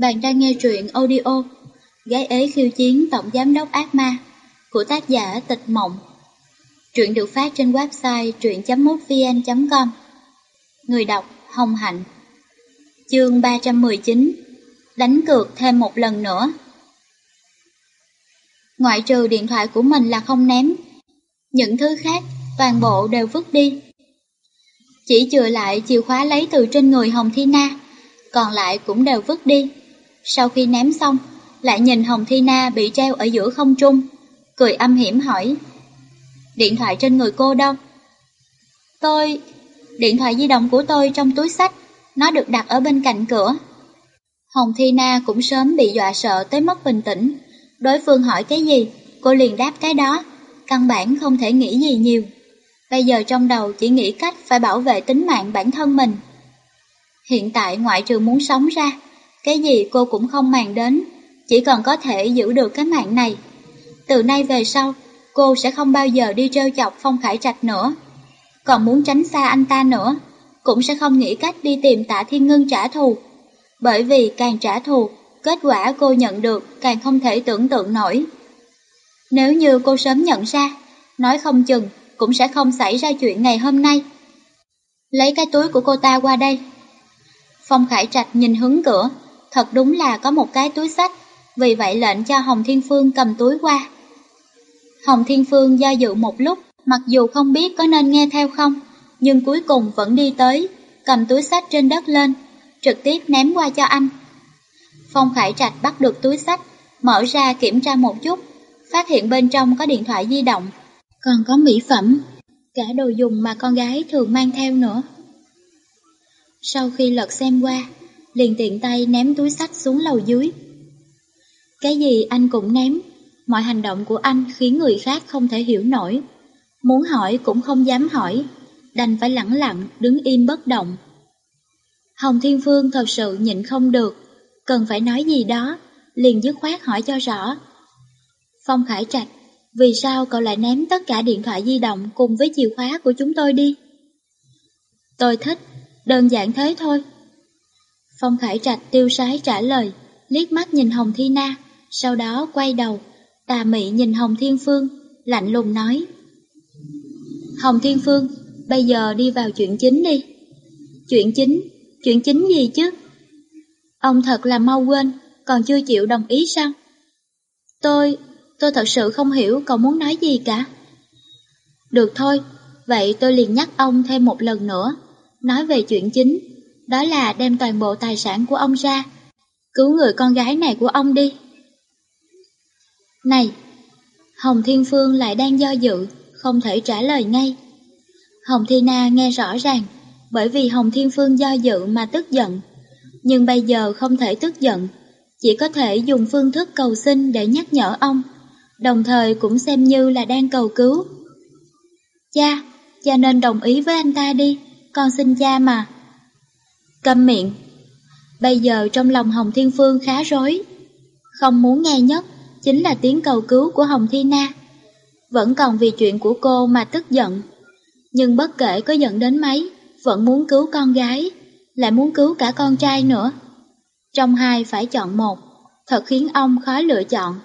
Bạn đang nghe truyện audio Gái ế khiêu chiến tổng giám đốc ác ma của tác giả Tịch Mộng. Truyện được phát trên website truyện.mútvn.com Người đọc Hồng Hạnh. Chương 319 Đánh cược thêm một lần nữa. Ngoại trừ điện thoại của mình là không ném, Những thứ khác toàn bộ đều vứt đi. Chỉ chừa lại chìa khóa lấy từ trên người Hồng Thi Na, Còn lại cũng đều vứt đi sau khi ném xong, lại nhìn Hồng Thi Na bị treo ở giữa không trung, cười âm hiểm hỏi. Điện thoại trên người cô đâu? Tôi... Điện thoại di động của tôi trong túi sách, nó được đặt ở bên cạnh cửa. Hồng Thi Na cũng sớm bị dọa sợ tới mất bình tĩnh. Đối phương hỏi cái gì, cô liền đáp cái đó, căn bản không thể nghĩ gì nhiều. Bây giờ trong đầu chỉ nghĩ cách phải bảo vệ tính mạng bản thân mình. Hiện tại ngoại trừ muốn sống ra, cái gì cô cũng không màng đến, chỉ cần có thể giữ được cái mạng này. Từ nay về sau, cô sẽ không bao giờ đi trêu chọc Phong Khải Trạch nữa. Còn muốn tránh xa anh ta nữa, cũng sẽ không nghĩ cách đi tìm tạ thiên ngưng trả thù. Bởi vì càng trả thù, kết quả cô nhận được càng không thể tưởng tượng nổi. Nếu như cô sớm nhận ra, nói không chừng cũng sẽ không xảy ra chuyện ngày hôm nay. Lấy cái túi của cô ta qua đây. Phong Khải Trạch nhìn hướng cửa, thật đúng là có một cái túi sách, vì vậy lệnh cho Hồng Thiên Phương cầm túi qua. Hồng Thiên Phương do dự một lúc, mặc dù không biết có nên nghe theo không, nhưng cuối cùng vẫn đi tới, cầm túi sách trên đất lên, trực tiếp ném qua cho anh. Phong Khải Trạch bắt được túi sách, mở ra kiểm tra một chút, phát hiện bên trong có điện thoại di động, còn có mỹ phẩm, cả đồ dùng mà con gái thường mang theo nữa. Sau khi lật xem qua, liền tiện tay ném túi sách xuống lầu dưới. Cái gì anh cũng ném, mọi hành động của anh khiến người khác không thể hiểu nổi. Muốn hỏi cũng không dám hỏi, đành phải lẳng lặng đứng im bất động. Hồng Thiên Phương thật sự nhịn không được, cần phải nói gì đó, liền dứt khoát hỏi cho rõ. Phong Khải Trạch, vì sao cậu lại ném tất cả điện thoại di động cùng với chìa khóa của chúng tôi đi? Tôi thích, đơn giản thế thôi. Phong Khải Trạch tiêu sái trả lời, liếc mắt nhìn Hồng Thi Na, sau đó quay đầu, tà mị nhìn Hồng Thiên Phương, lạnh lùng nói. Hồng Thiên Phương, bây giờ đi vào chuyện chính đi. Chuyện chính? Chuyện chính gì chứ? Ông thật là mau quên, còn chưa chịu đồng ý sao? Tôi, tôi thật sự không hiểu cậu muốn nói gì cả. Được thôi, vậy tôi liền nhắc ông thêm một lần nữa, nói về chuyện chính đó là đem toàn bộ tài sản của ông ra, cứu người con gái này của ông đi. Này, Hồng Thiên Phương lại đang do dự, không thể trả lời ngay. Hồng Thi Na nghe rõ ràng, bởi vì Hồng Thiên Phương do dự mà tức giận. Nhưng bây giờ không thể tức giận, chỉ có thể dùng phương thức cầu xin để nhắc nhở ông, đồng thời cũng xem như là đang cầu cứu. Cha, cha nên đồng ý với anh ta đi, con xin cha mà. Câm miệng. Bây giờ trong lòng Hồng Thiên Phương khá rối. Không muốn nghe nhất chính là tiếng cầu cứu của Hồng Thi Na. Vẫn còn vì chuyện của cô mà tức giận. Nhưng bất kể có giận đến mấy, vẫn muốn cứu con gái, lại muốn cứu cả con trai nữa. Trong hai phải chọn một, thật khiến ông khó lựa chọn.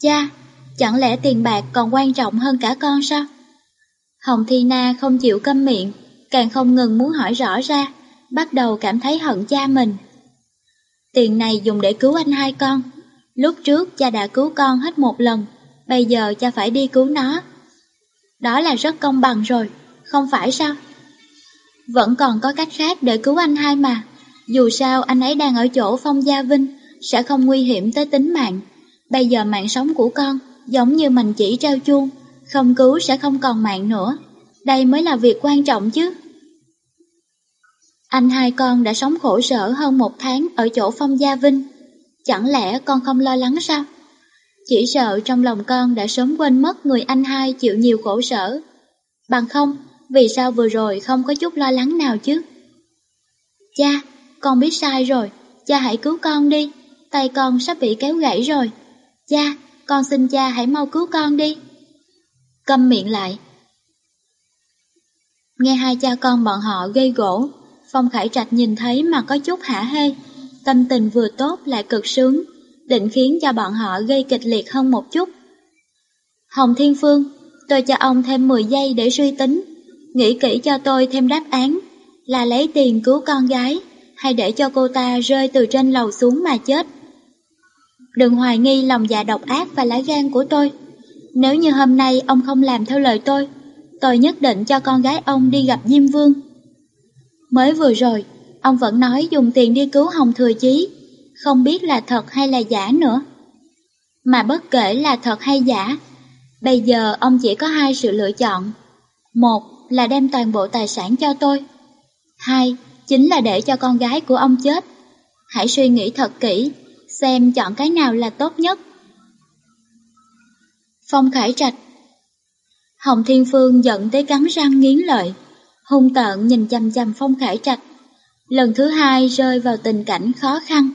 Cha, chẳng lẽ tiền bạc còn quan trọng hơn cả con sao? Hồng Thi Na không chịu câm miệng, càng không ngừng muốn hỏi rõ ra, bắt đầu cảm thấy hận cha mình. Tiền này dùng để cứu anh hai con. Lúc trước cha đã cứu con hết một lần, bây giờ cha phải đi cứu nó. Đó là rất công bằng rồi, không phải sao? Vẫn còn có cách khác để cứu anh hai mà. Dù sao anh ấy đang ở chỗ Phong Gia Vinh, sẽ không nguy hiểm tới tính mạng. Bây giờ mạng sống của con giống như mình chỉ treo chuông, không cứu sẽ không còn mạng nữa. Đây mới là việc quan trọng chứ. Anh hai con đã sống khổ sở hơn một tháng ở chỗ Phong Gia Vinh. Chẳng lẽ con không lo lắng sao? Chỉ sợ trong lòng con đã sớm quên mất người anh hai chịu nhiều khổ sở. Bằng không, vì sao vừa rồi không có chút lo lắng nào chứ? Cha, con biết sai rồi, cha hãy cứu con đi, tay con sắp bị kéo gãy rồi. Cha, con xin cha hãy mau cứu con đi. Câm miệng lại. Nghe hai cha con bọn họ gây gỗ, Phong Khải Trạch nhìn thấy mà có chút hả hê, tâm tình vừa tốt lại cực sướng, định khiến cho bọn họ gây kịch liệt hơn một chút. Hồng Thiên Phương, tôi cho ông thêm 10 giây để suy tính, nghĩ kỹ cho tôi thêm đáp án, là lấy tiền cứu con gái, hay để cho cô ta rơi từ trên lầu xuống mà chết. Đừng hoài nghi lòng dạ độc ác và lá gan của tôi. Nếu như hôm nay ông không làm theo lời tôi, tôi nhất định cho con gái ông đi gặp Diêm Vương. Mới vừa rồi, ông vẫn nói dùng tiền đi cứu Hồng Thừa Chí, không biết là thật hay là giả nữa. Mà bất kể là thật hay giả, bây giờ ông chỉ có hai sự lựa chọn. Một là đem toàn bộ tài sản cho tôi. Hai chính là để cho con gái của ông chết. Hãy suy nghĩ thật kỹ, xem chọn cái nào là tốt nhất. Phong Khải Trạch Hồng Thiên Phương giận tới cắn răng nghiến lợi, hung tợn nhìn chăm chăm Phong Khải Trạch, lần thứ hai rơi vào tình cảnh khó khăn.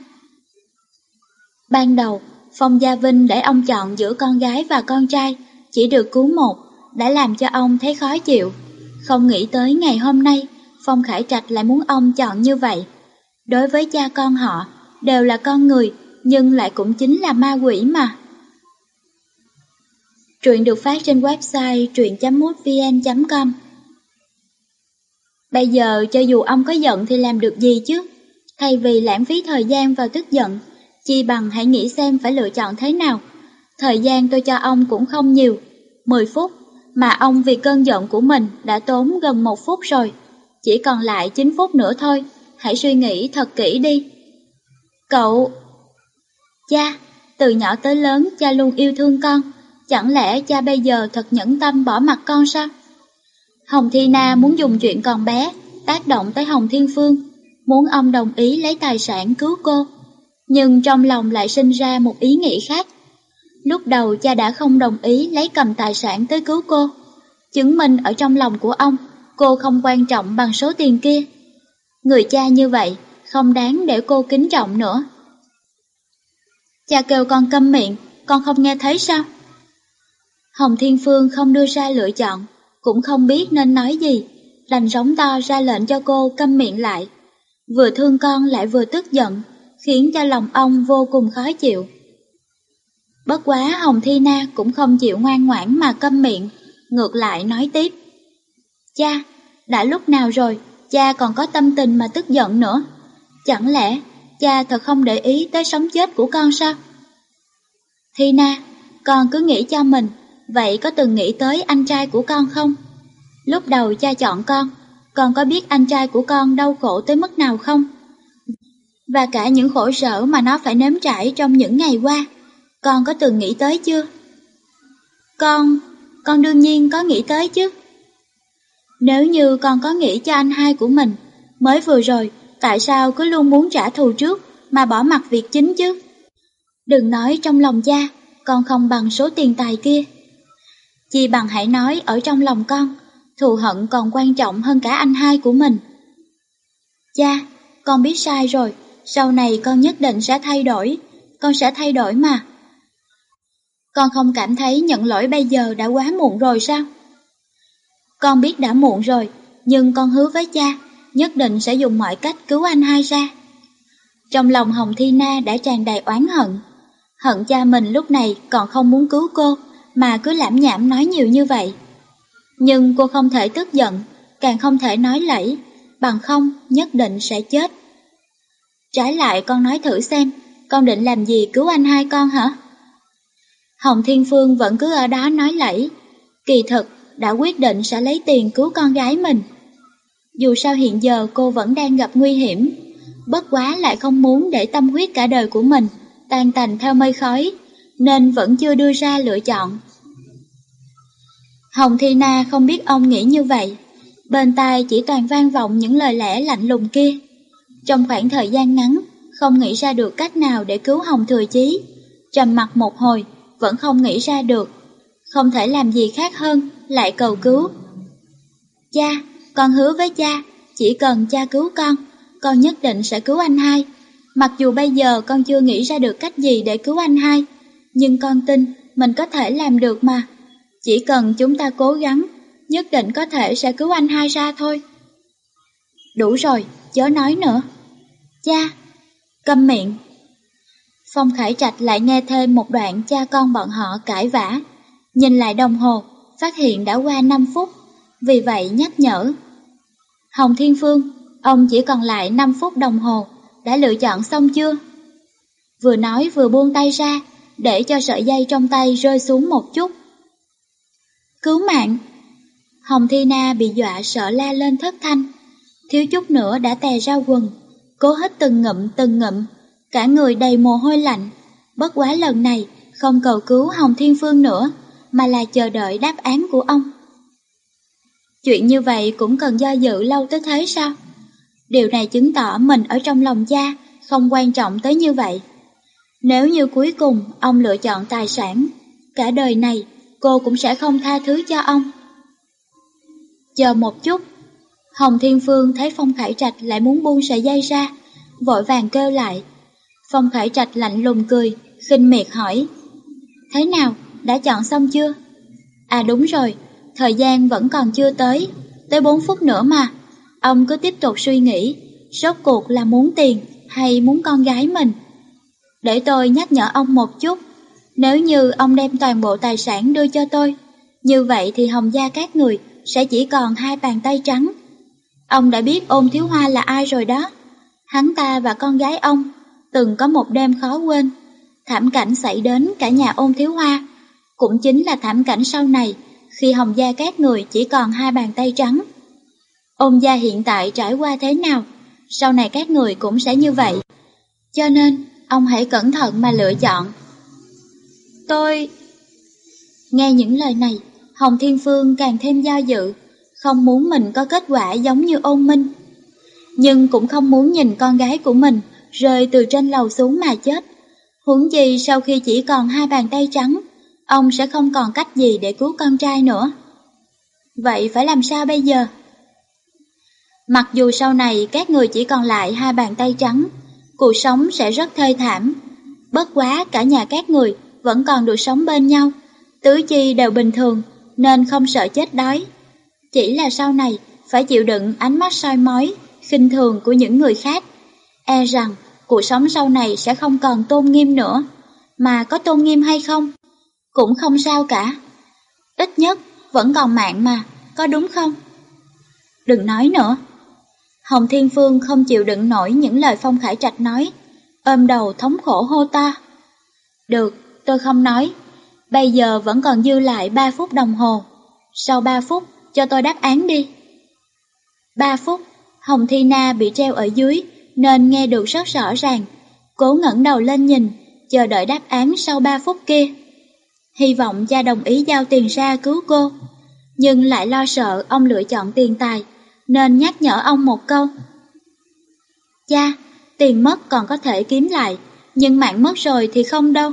Ban đầu, Phong Gia Vinh để ông chọn giữa con gái và con trai, chỉ được cứu một, đã làm cho ông thấy khó chịu. Không nghĩ tới ngày hôm nay, Phong Khải Trạch lại muốn ông chọn như vậy. Đối với cha con họ, đều là con người, nhưng lại cũng chính là ma quỷ mà. Truyện được phát trên website truyện.mútvn.com Bây giờ cho dù ông có giận thì làm được gì chứ? Thay vì lãng phí thời gian vào tức giận, chi bằng hãy nghĩ xem phải lựa chọn thế nào. Thời gian tôi cho ông cũng không nhiều, 10 phút, mà ông vì cơn giận của mình đã tốn gần một phút rồi. Chỉ còn lại 9 phút nữa thôi, hãy suy nghĩ thật kỹ đi. Cậu... Cha, từ nhỏ tới lớn cha luôn yêu thương con, chẳng lẽ cha bây giờ thật nhẫn tâm bỏ mặt con sao? Hồng Thi Na muốn dùng chuyện còn bé, tác động tới Hồng Thiên Phương, muốn ông đồng ý lấy tài sản cứu cô. Nhưng trong lòng lại sinh ra một ý nghĩ khác. Lúc đầu cha đã không đồng ý lấy cầm tài sản tới cứu cô, chứng minh ở trong lòng của ông cô không quan trọng bằng số tiền kia. Người cha như vậy không đáng để cô kính trọng nữa. Cha kêu con câm miệng, con không nghe thấy sao? Hồng Thiên Phương không đưa ra lựa chọn, cũng không biết nên nói gì, đành rống to ra lệnh cho cô câm miệng lại. Vừa thương con lại vừa tức giận, khiến cho lòng ông vô cùng khó chịu. Bất quá Hồng Thi Na cũng không chịu ngoan ngoãn mà câm miệng, ngược lại nói tiếp. Cha, đã lúc nào rồi, cha còn có tâm tình mà tức giận nữa. Chẳng lẽ cha thật không để ý tới sống chết của con sao? Thi Na, con cứ nghĩ cho mình, vậy có từng nghĩ tới anh trai của con không? Lúc đầu cha chọn con, con có biết anh trai của con đau khổ tới mức nào không? Và cả những khổ sở mà nó phải nếm trải trong những ngày qua, con có từng nghĩ tới chưa? Con, con đương nhiên có nghĩ tới chứ. Nếu như con có nghĩ cho anh hai của mình, mới vừa rồi, tại sao cứ luôn muốn trả thù trước mà bỏ mặt việc chính chứ? Đừng nói trong lòng cha, con không bằng số tiền tài kia. Chi bằng hãy nói ở trong lòng con, thù hận còn quan trọng hơn cả anh hai của mình. Cha, con biết sai rồi, sau này con nhất định sẽ thay đổi, con sẽ thay đổi mà. Con không cảm thấy nhận lỗi bây giờ đã quá muộn rồi sao? Con biết đã muộn rồi, nhưng con hứa với cha, nhất định sẽ dùng mọi cách cứu anh hai ra. Trong lòng Hồng Thi Na đã tràn đầy oán hận. Hận cha mình lúc này còn không muốn cứu cô, mà cứ lãm nhảm nói nhiều như vậy. Nhưng cô không thể tức giận, càng không thể nói lẫy, bằng không nhất định sẽ chết. Trái lại con nói thử xem, con định làm gì cứu anh hai con hả? Hồng Thiên Phương vẫn cứ ở đó nói lẫy, kỳ thực đã quyết định sẽ lấy tiền cứu con gái mình. Dù sao hiện giờ cô vẫn đang gặp nguy hiểm, bất quá lại không muốn để tâm huyết cả đời của mình tan tành theo mây khói, nên vẫn chưa đưa ra lựa chọn. Hồng Thi Na không biết ông nghĩ như vậy, bên tai chỉ toàn vang vọng những lời lẽ lạnh lùng kia. Trong khoảng thời gian ngắn, không nghĩ ra được cách nào để cứu Hồng Thừa Chí. Trầm mặt một hồi, vẫn không nghĩ ra được. Không thể làm gì khác hơn, lại cầu cứu. Cha, con hứa với cha, chỉ cần cha cứu con, con nhất định sẽ cứu anh hai. Mặc dù bây giờ con chưa nghĩ ra được cách gì để cứu anh hai, nhưng con tin mình có thể làm được mà. Chỉ cần chúng ta cố gắng, nhất định có thể sẽ cứu anh hai ra thôi. Đủ rồi, chớ nói nữa. Cha, Câm miệng. Phong Khải Trạch lại nghe thêm một đoạn cha con bọn họ cãi vã. Nhìn lại đồng hồ, phát hiện đã qua 5 phút, vì vậy nhắc nhở. Hồng Thiên Phương, ông chỉ còn lại 5 phút đồng hồ, đã lựa chọn xong chưa? Vừa nói vừa buông tay ra, để cho sợi dây trong tay rơi xuống một chút. Cứu mạng! Hồng Thi Na bị dọa sợ la lên thất thanh, thiếu chút nữa đã tè ra quần, cố hết từng ngậm từng ngậm cả người đầy mồ hôi lạnh. Bất quá lần này không cầu cứu Hồng Thiên Phương nữa, mà là chờ đợi đáp án của ông. Chuyện như vậy cũng cần do dự lâu tới thế sao? Điều này chứng tỏ mình ở trong lòng cha không quan trọng tới như vậy. Nếu như cuối cùng ông lựa chọn tài sản, cả đời này cô cũng sẽ không tha thứ cho ông. Chờ một chút, Hồng Thiên Phương thấy Phong Khải Trạch lại muốn buông sợi dây ra, vội vàng kêu lại. Phong Khải Trạch lạnh lùng cười, khinh miệt hỏi. Thế nào, đã chọn xong chưa? À đúng rồi, thời gian vẫn còn chưa tới, tới 4 phút nữa mà. Ông cứ tiếp tục suy nghĩ, rốt cuộc là muốn tiền hay muốn con gái mình. Để tôi nhắc nhở ông một chút, nếu như ông đem toàn bộ tài sản đưa cho tôi, như vậy thì Hồng Gia các người sẽ chỉ còn hai bàn tay trắng. Ông đã biết ôn thiếu hoa là ai rồi đó. Hắn ta và con gái ông từng có một đêm khó quên. Thảm cảnh xảy đến cả nhà ôn thiếu hoa, cũng chính là thảm cảnh sau này khi Hồng Gia các người chỉ còn hai bàn tay trắng. Ôn gia hiện tại trải qua thế nào, sau này các người cũng sẽ như vậy. Cho nên, ông hãy cẩn thận mà lựa chọn. Tôi... Nghe những lời này, Hồng Thiên Phương càng thêm do dự, không muốn mình có kết quả giống như ôn minh. Nhưng cũng không muốn nhìn con gái của mình rơi từ trên lầu xuống mà chết. Huống gì sau khi chỉ còn hai bàn tay trắng, ông sẽ không còn cách gì để cứu con trai nữa. Vậy phải làm sao bây giờ? Mặc dù sau này các người chỉ còn lại hai bàn tay trắng, cuộc sống sẽ rất thê thảm. Bất quá cả nhà các người vẫn còn được sống bên nhau, tứ chi đều bình thường nên không sợ chết đói. Chỉ là sau này phải chịu đựng ánh mắt soi mói, khinh thường của những người khác. E rằng cuộc sống sau này sẽ không còn tôn nghiêm nữa, mà có tôn nghiêm hay không? Cũng không sao cả. Ít nhất vẫn còn mạng mà, có đúng không? Đừng nói nữa. Hồng Thiên Phương không chịu đựng nổi những lời Phong Khải Trạch nói, ôm đầu thống khổ hô ta. Được, tôi không nói. Bây giờ vẫn còn dư lại 3 phút đồng hồ. Sau 3 phút, cho tôi đáp án đi. 3 phút, Hồng Thi Na bị treo ở dưới, nên nghe được rất rõ ràng. Cố ngẩng đầu lên nhìn, chờ đợi đáp án sau 3 phút kia. Hy vọng cha đồng ý giao tiền ra cứu cô, nhưng lại lo sợ ông lựa chọn tiền tài, nên nhắc nhở ông một câu. Cha, tiền mất còn có thể kiếm lại, nhưng mạng mất rồi thì không đâu.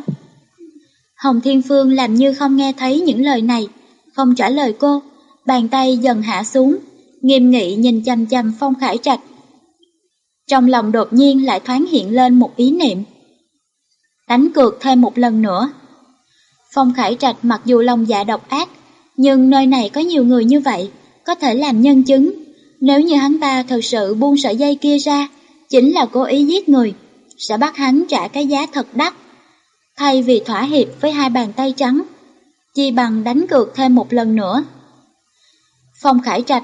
Hồng Thiên Phương làm như không nghe thấy những lời này, không trả lời cô, bàn tay dần hạ xuống, nghiêm nghị nhìn chăm chăm Phong Khải Trạch. Trong lòng đột nhiên lại thoáng hiện lên một ý niệm. Đánh cược thêm một lần nữa. Phong Khải Trạch mặc dù lòng dạ độc ác, nhưng nơi này có nhiều người như vậy, có thể làm nhân chứng. Nếu như hắn ta thật sự buông sợi dây kia ra, chính là cố ý giết người, sẽ bắt hắn trả cái giá thật đắt. Thay vì thỏa hiệp với hai bàn tay trắng, chi bằng đánh cược thêm một lần nữa. Phong Khải Trạch,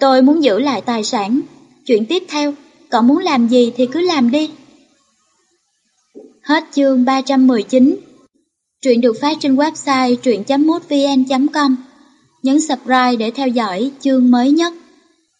tôi muốn giữ lại tài sản. Chuyện tiếp theo, cậu muốn làm gì thì cứ làm đi. Hết chương 319 Truyện được phát trên website truyện.mútvn.com Nhấn subscribe để theo dõi chương mới nhất.